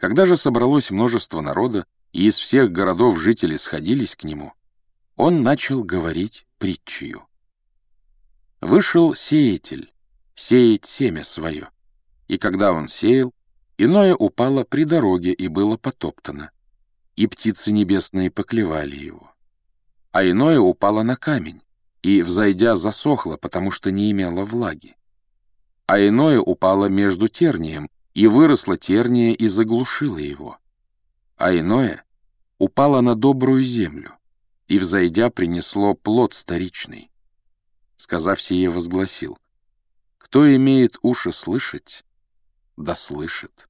Когда же собралось множество народа, и из всех городов жители сходились к нему, он начал говорить притчью. Вышел сеятель, сеять семя свое, и когда он сеял, иное упало при дороге и было потоптано, и птицы небесные поклевали его. А иное упало на камень, и, взойдя, засохло, потому что не имело влаги. А иное упало между тернием, и выросла терния и заглушила его. А иное упало на добрую землю, и, взойдя, принесло плод старичный. Сказав сие, возгласил, «Кто имеет уши слышать, да слышит».